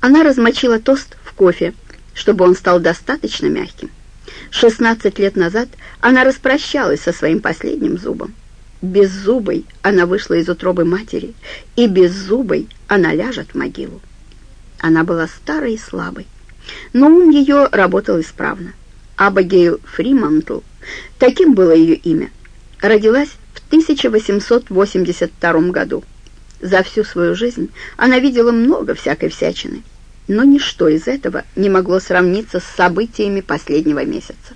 Она размочила тост в кофе, чтобы он стал достаточно мягким. 16 лет назад она распрощалась со своим последним зубом. Беззубой она вышла из утробы матери, и беззубой она ляжет в могилу. Она была старой и слабой, но ум ее работал исправно. Абагейл Фримантл, таким было ее имя, родилась в 1882 году. За всю свою жизнь она видела много всякой всячины, но ничто из этого не могло сравниться с событиями последнего месяца.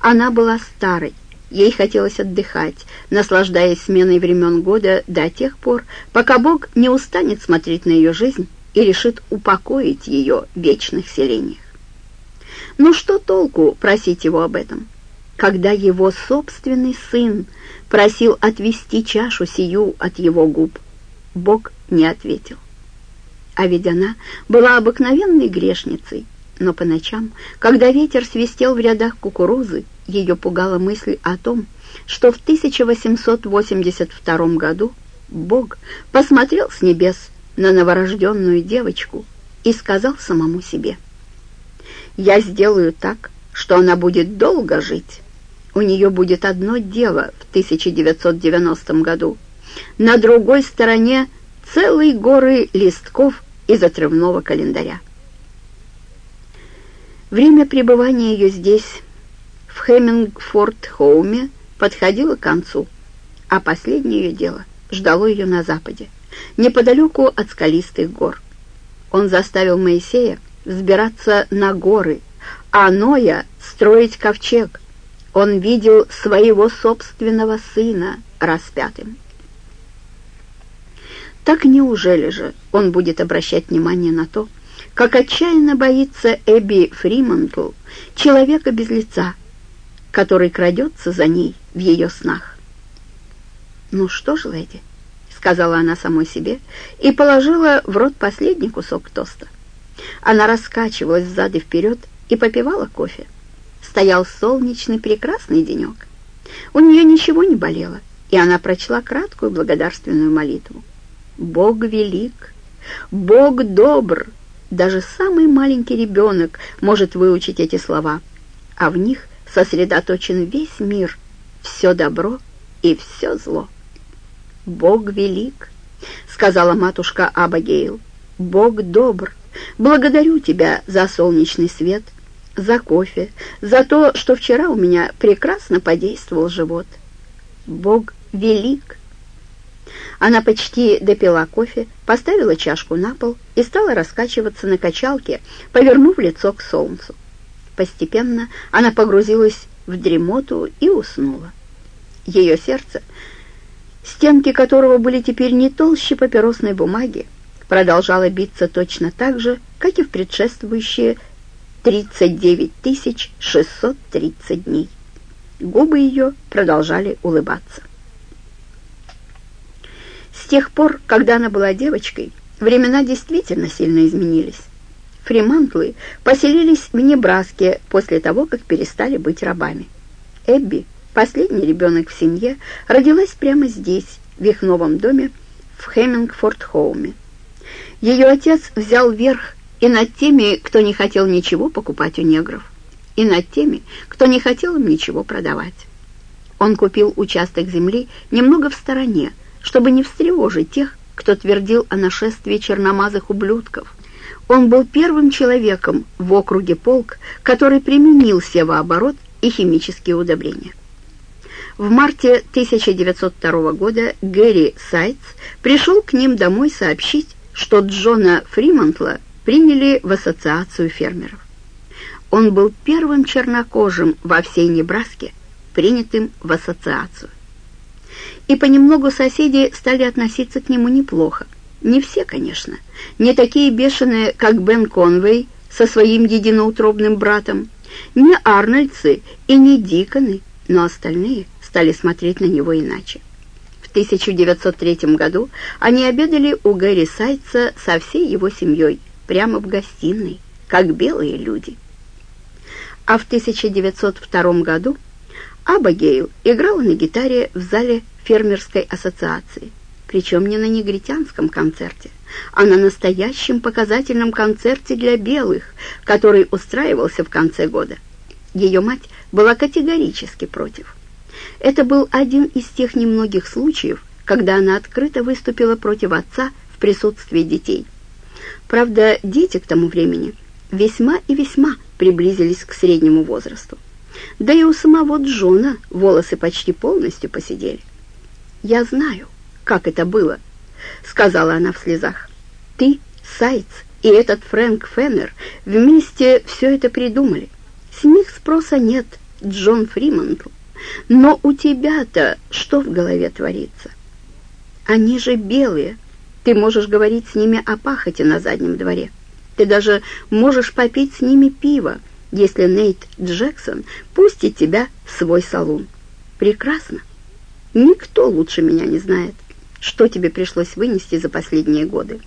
Она была старой, ей хотелось отдыхать, наслаждаясь сменой времен года до тех пор, пока Бог не устанет смотреть на ее жизнь и решит упокоить ее в вечных селениях. Но что толку просить его об этом, когда его собственный сын просил отвести чашу сию от его губ? Бог не ответил. А ведь она была обыкновенной грешницей, но по ночам, когда ветер свистел в рядах кукурузы, ее пугала мысль о том, что в 1882 году Бог посмотрел с небес на новорожденную девочку и сказал самому себе, «Я сделаю так, что она будет долго жить. У нее будет одно дело в 1990 году. На другой стороне целые горы листков из отрывного календаря. Время пребывания ее здесь, в Хеммингфорд-Хоуме, подходило к концу, а последнее ее дело ждало ее на западе неподалеку от скалистых гор. Он заставил Моисея взбираться на горы, а Ноя строить ковчег. Он видел своего собственного сына распятым. Так неужели же он будет обращать внимание на то, как отчаянно боится Эбби Фримантл, человека без лица, который крадется за ней в ее снах? Ну что ж, леди, сказала она самой себе и положила в рот последний кусок тоста. Она раскачивалась взад и вперед и попивала кофе. Стоял солнечный прекрасный денек. У нее ничего не болело, и она прочла краткую благодарственную молитву. «Бог велик, Бог добр». Даже самый маленький ребенок может выучить эти слова, а в них сосредоточен весь мир, все добро и все зло. «Бог велик», — сказала матушка Абагейл. «Бог добр. Благодарю тебя за солнечный свет, за кофе, за то, что вчера у меня прекрасно подействовал живот. Бог велик». Она почти допила кофе, поставила чашку на пол и стала раскачиваться на качалке, повернув лицо к солнцу. Постепенно она погрузилась в дремоту и уснула. Ее сердце стенки которого были теперь не толще папиросной бумаги, продолжала биться точно так же, как и в предшествующие 39 630 дней. Губы ее продолжали улыбаться. С тех пор, когда она была девочкой, времена действительно сильно изменились. Фримантлы поселились в Небраске после того, как перестали быть рабами. Эбби Последний ребенок в семье родилась прямо здесь, в их новом доме в Хеммингфорд-Хоуме. Ее отец взял верх и над теми, кто не хотел ничего покупать у негров, и над теми, кто не хотел им ничего продавать. Он купил участок земли немного в стороне, чтобы не встревожить тех, кто твердил о нашествии черномазых ублюдков. Он был первым человеком в округе полк, который применил севооборот и химические удобрения. В марте 1902 года Гэри Сайтс пришел к ним домой сообщить, что Джона Фримонтла приняли в ассоциацию фермеров. Он был первым чернокожим во всей Небраске, принятым в ассоциацию. И понемногу соседи стали относиться к нему неплохо. Не все, конечно, не такие бешеные, как Бен Конвей со своим единоутробным братом, не Арнольдсы и не Диконы, но остальные – стали смотреть на него иначе. В 1903 году они обедали у Гэри Сайтса со всей его семьей, прямо в гостиной, как белые люди. А в 1902 году Абагейл играла на гитаре в зале фермерской ассоциации. причем не на негритянском концерте, а на настоящем показательном концерте для белых, который устраивался в конце года. Ее мать была категорически против. Это был один из тех немногих случаев, когда она открыто выступила против отца в присутствии детей. Правда, дети к тому времени весьма и весьма приблизились к среднему возрасту. Да и у самого Джона волосы почти полностью посидели. «Я знаю, как это было», — сказала она в слезах. «Ты, Сайц и этот Фрэнк Феннер вместе все это придумали. С них спроса нет, Джон Фримонтл. Но у тебя-то что в голове творится? Они же белые. Ты можешь говорить с ними о пахоте на заднем дворе. Ты даже можешь попить с ними пиво, если Нейт Джексон пустит тебя в свой салон. Прекрасно. Никто лучше меня не знает, что тебе пришлось вынести за последние годы.